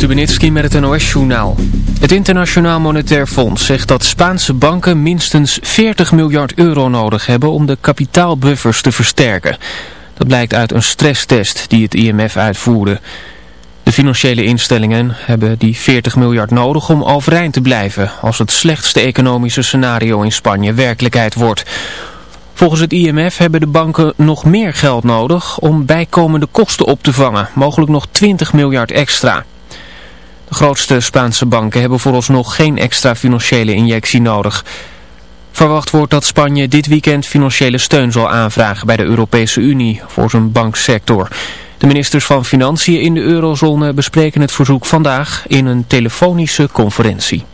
Stubenitski met het NOS-journaal. Het Internationaal Monetair Fonds zegt dat Spaanse banken minstens 40 miljard euro nodig hebben om de kapitaalbuffers te versterken. Dat blijkt uit een stresstest die het IMF uitvoerde. De financiële instellingen hebben die 40 miljard nodig om overeind te blijven als het slechtste economische scenario in Spanje werkelijkheid wordt. Volgens het IMF hebben de banken nog meer geld nodig om bijkomende kosten op te vangen, mogelijk nog 20 miljard extra. De grootste Spaanse banken hebben vooralsnog geen extra financiële injectie nodig. Verwacht wordt dat Spanje dit weekend financiële steun zal aanvragen bij de Europese Unie voor zijn banksector. De ministers van Financiën in de eurozone bespreken het verzoek vandaag in een telefonische conferentie.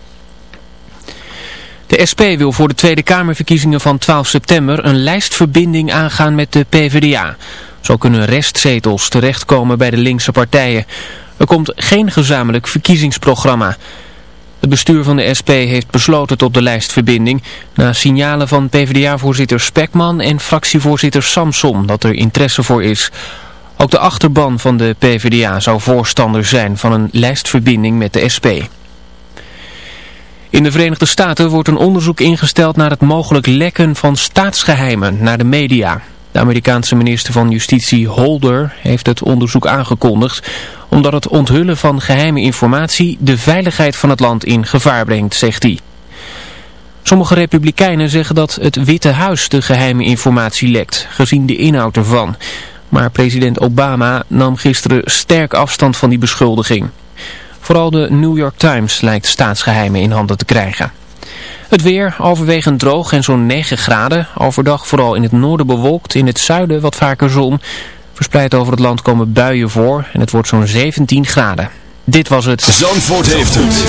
De SP wil voor de Tweede Kamerverkiezingen van 12 september een lijstverbinding aangaan met de PvdA. Zo kunnen restzetels terechtkomen bij de linkse partijen. Er komt geen gezamenlijk verkiezingsprogramma. Het bestuur van de SP heeft besloten tot de lijstverbinding... na signalen van PvdA-voorzitter Spekman en fractievoorzitter Samson dat er interesse voor is. Ook de achterban van de PvdA zou voorstander zijn van een lijstverbinding met de SP. In de Verenigde Staten wordt een onderzoek ingesteld naar het mogelijk lekken van staatsgeheimen naar de media. De Amerikaanse minister van Justitie Holder heeft het onderzoek aangekondigd omdat het onthullen van geheime informatie de veiligheid van het land in gevaar brengt, zegt hij. Sommige republikeinen zeggen dat het Witte Huis de geheime informatie lekt, gezien de inhoud ervan. Maar president Obama nam gisteren sterk afstand van die beschuldiging. Vooral de New York Times lijkt staatsgeheimen in handen te krijgen. Het weer overwegend droog en zo'n 9 graden. Overdag vooral in het noorden bewolkt, in het zuiden wat vaker zon. Verspreid over het land komen buien voor en het wordt zo'n 17 graden. Dit was het. Zandvoort heeft het.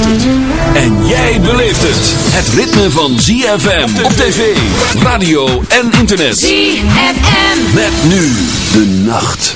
En jij beleeft het. Het ritme van ZFM op tv, radio en internet. ZFM. Met nu de nacht.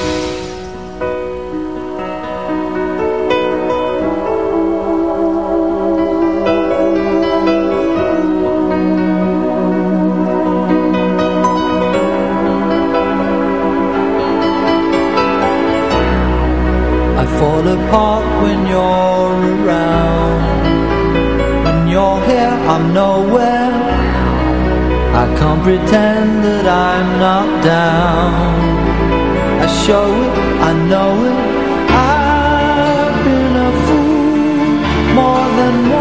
Can't pretend that I'm not down. I show it, I know it. I've been a fool more than once,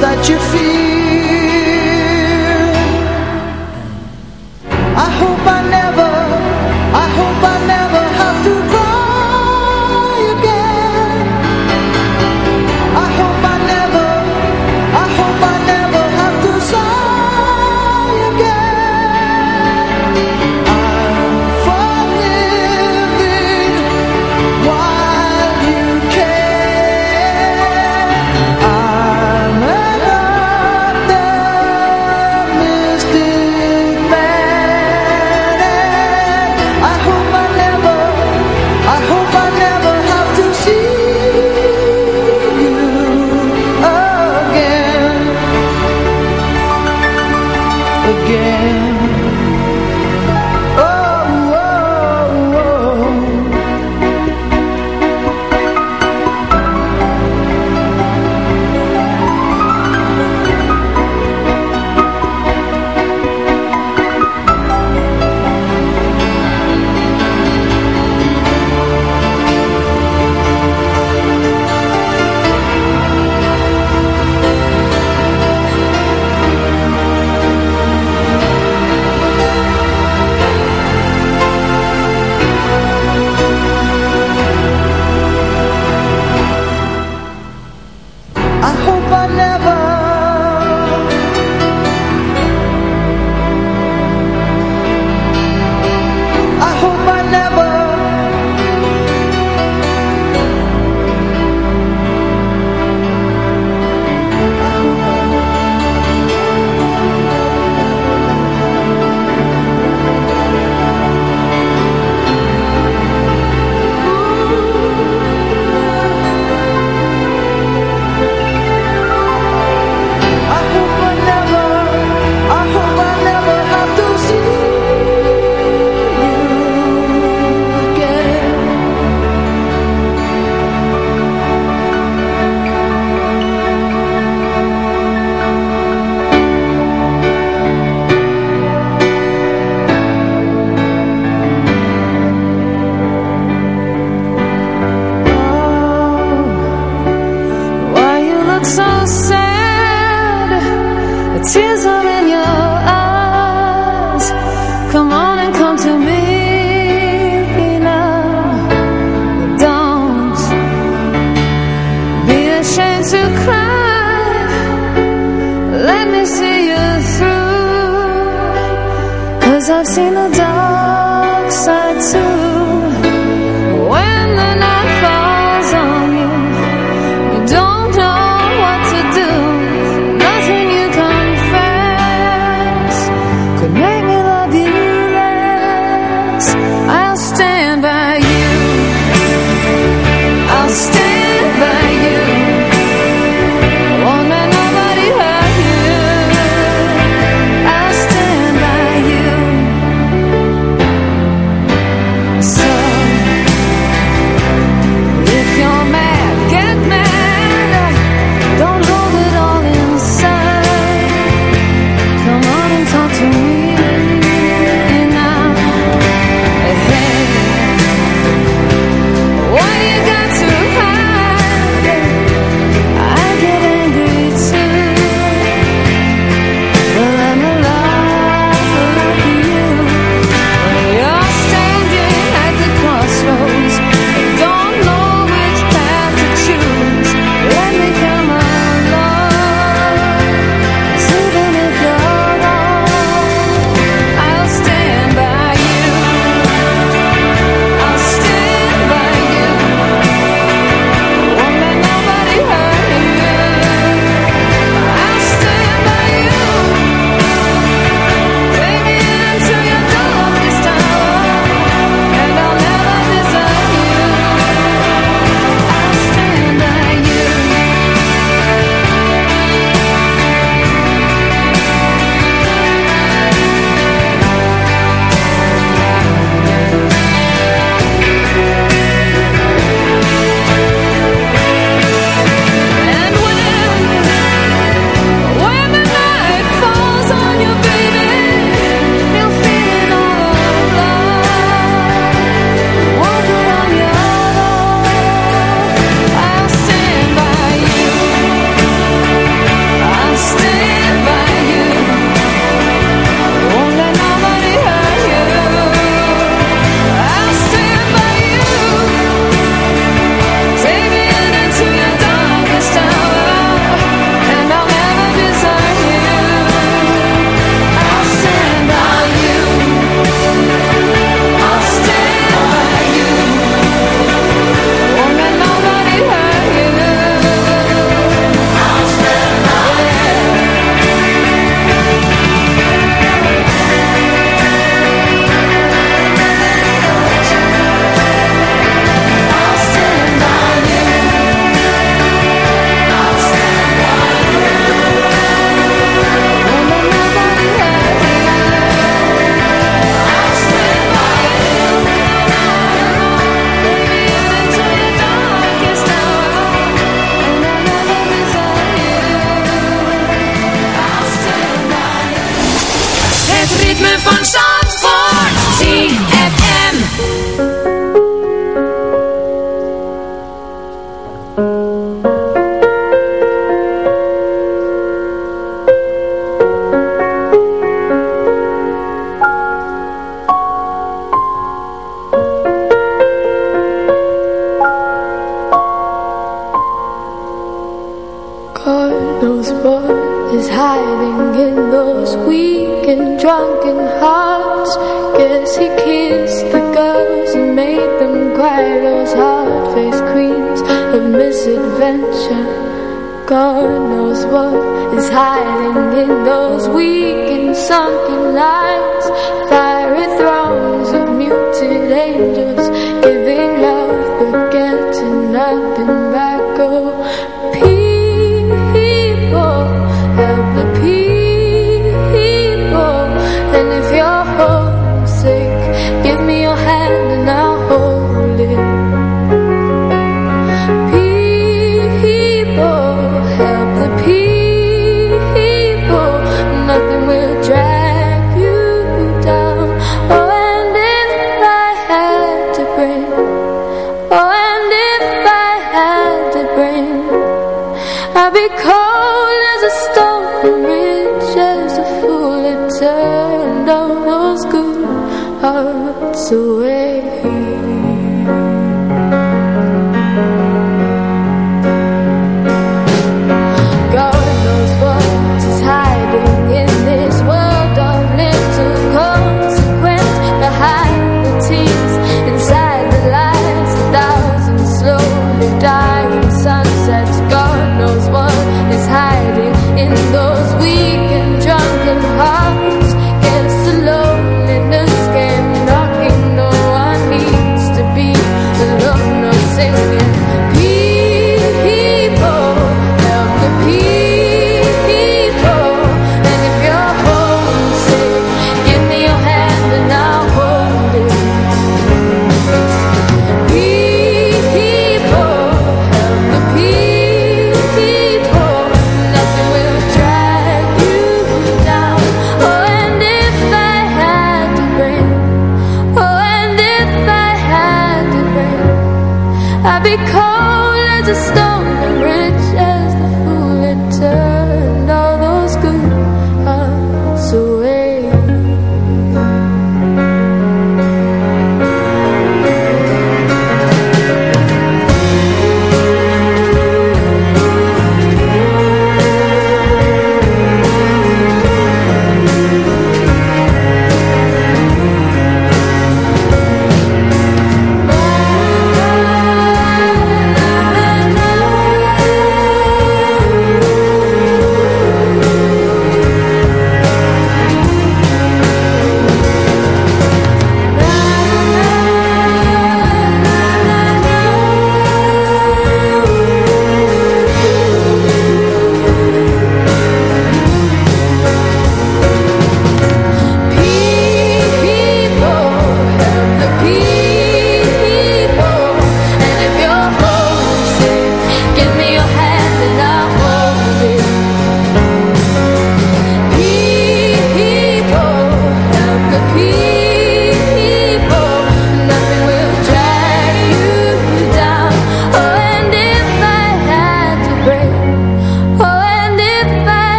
that you fear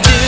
to do.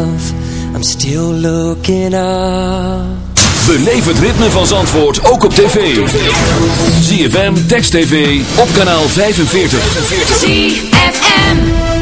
love I'm still looking up. Beleef het ritme van Zandvoort ook op tv. ZFM, Text TV, op kanaal 45 ZFM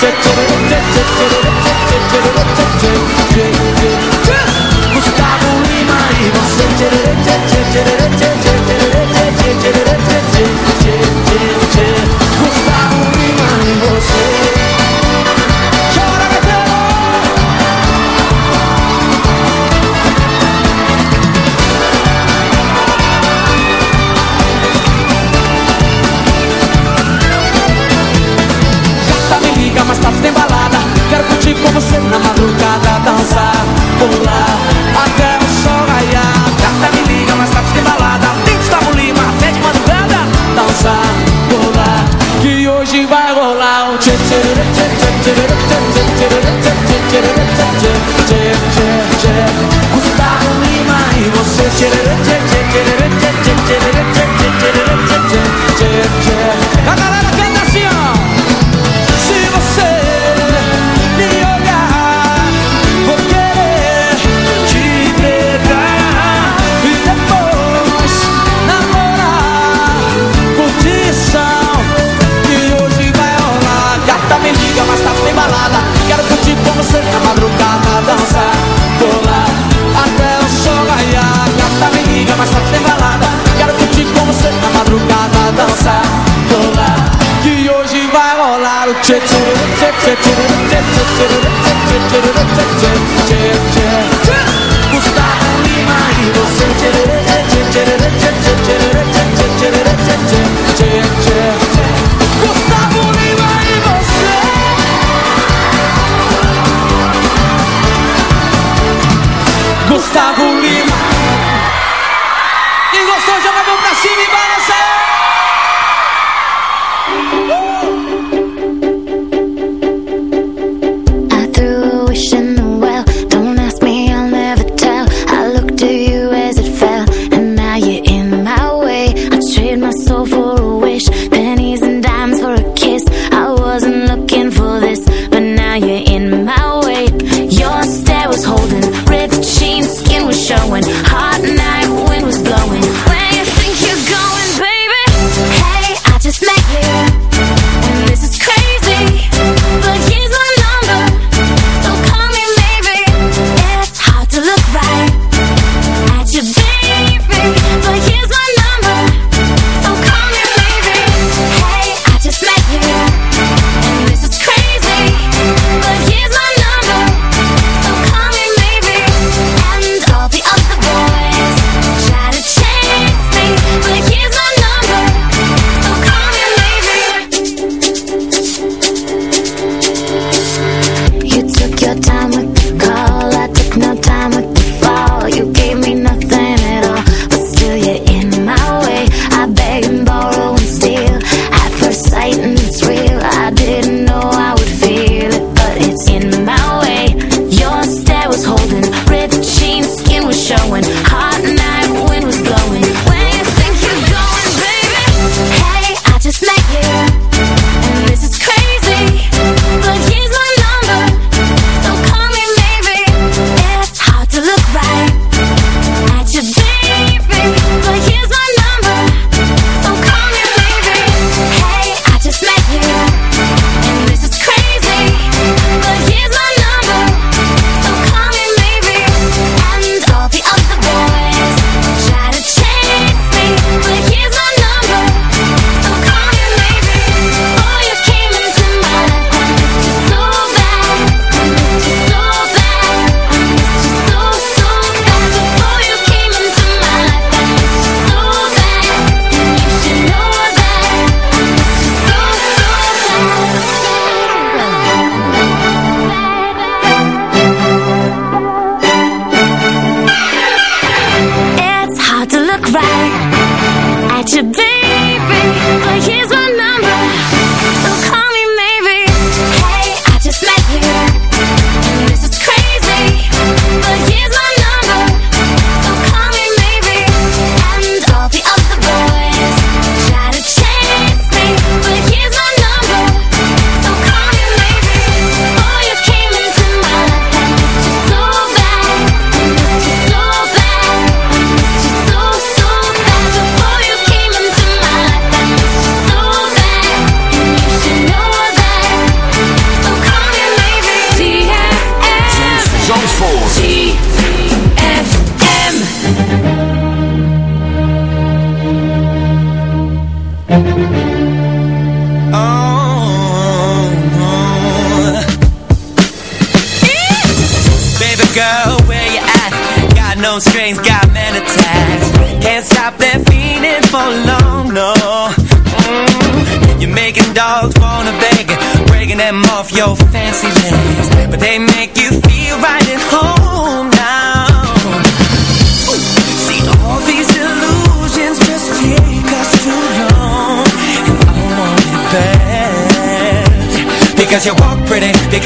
to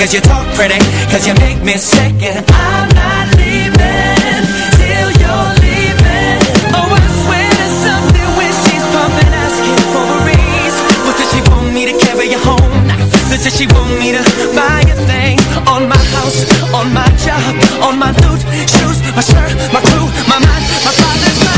Cause you talk pretty, cause you make me sick And I'm not leaving till you're leaving Oh, I swear there's something when she's pumping Asking for a raise What does she want me to carry you home? What Does she want me to buy a thing? On my house, on my job, on my loot, shoes, my shirt, my crew, my mind, my father's mind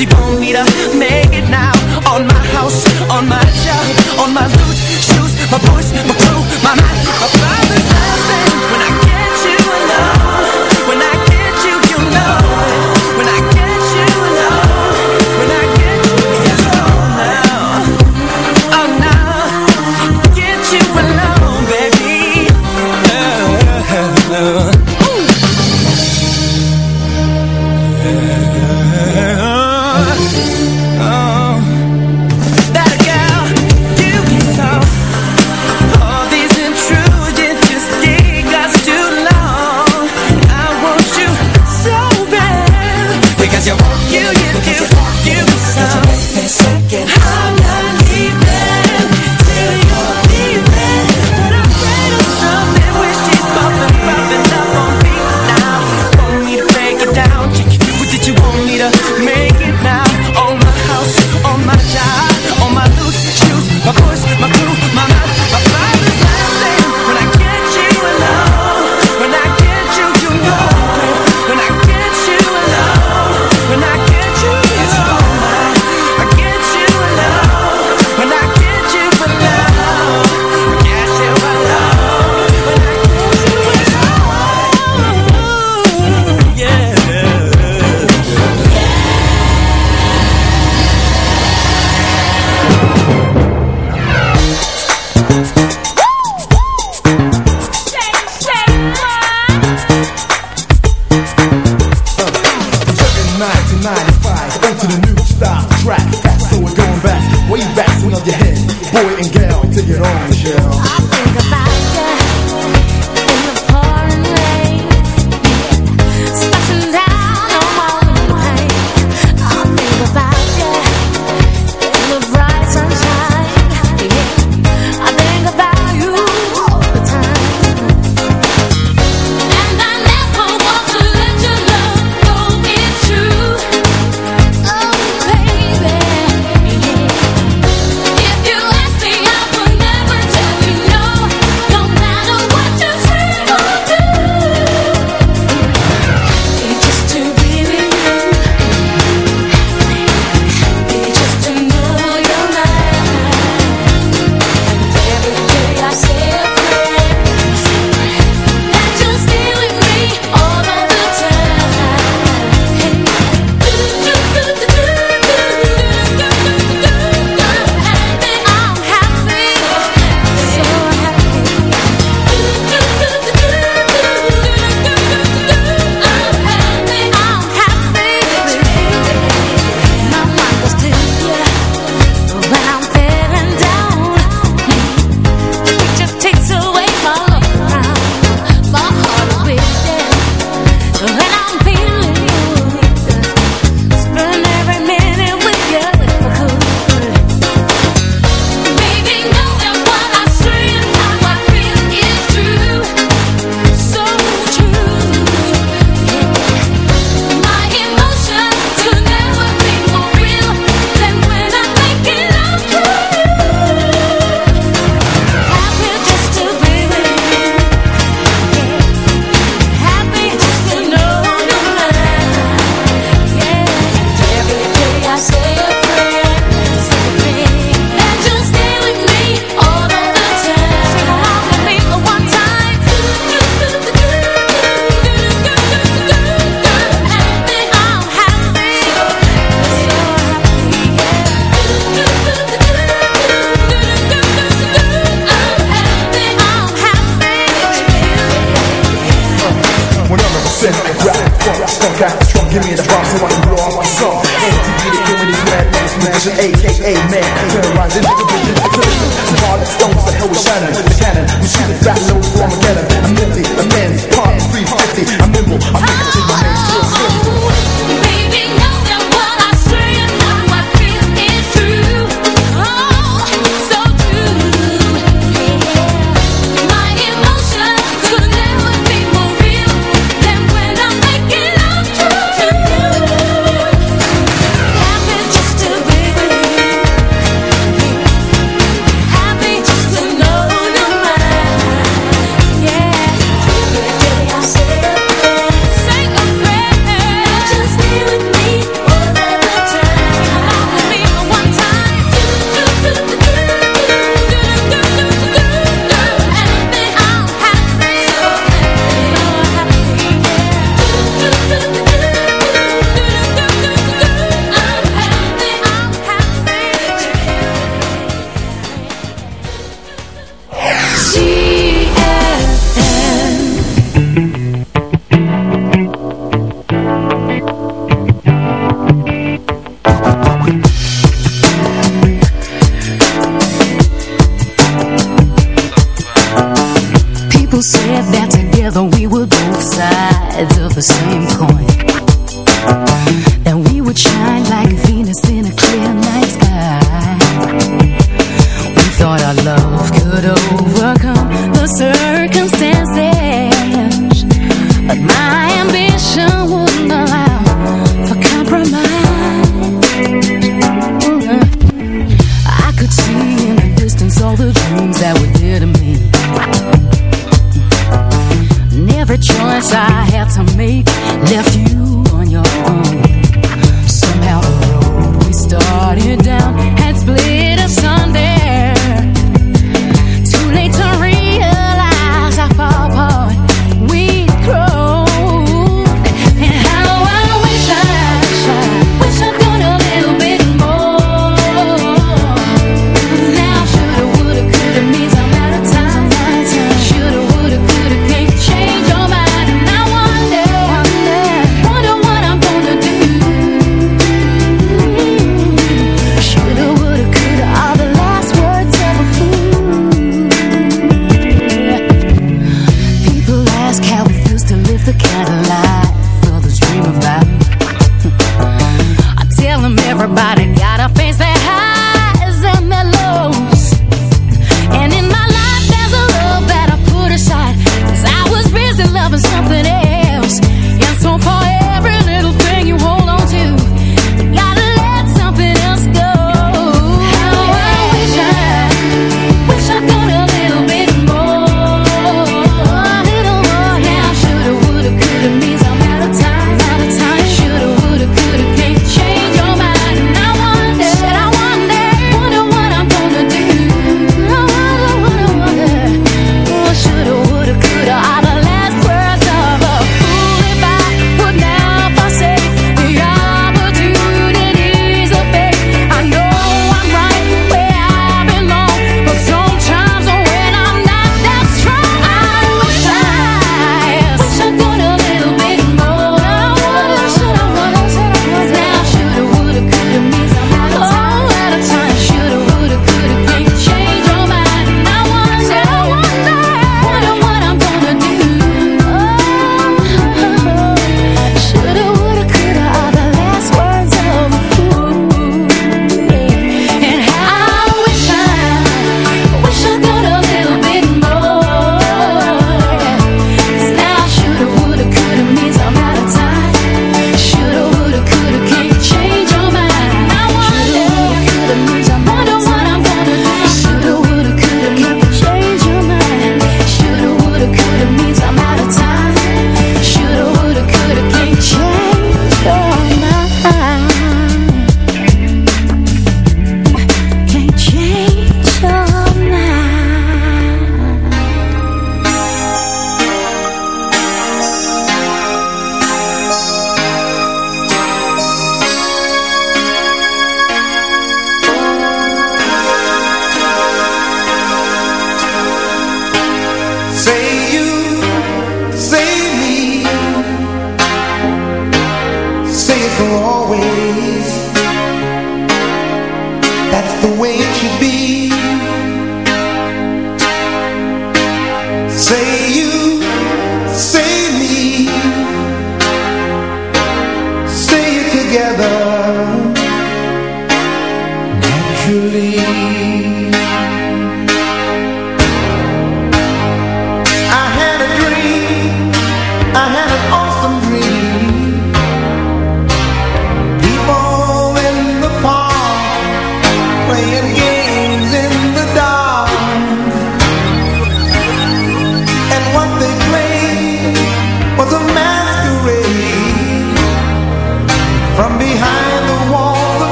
She want need to make it now on my house, on my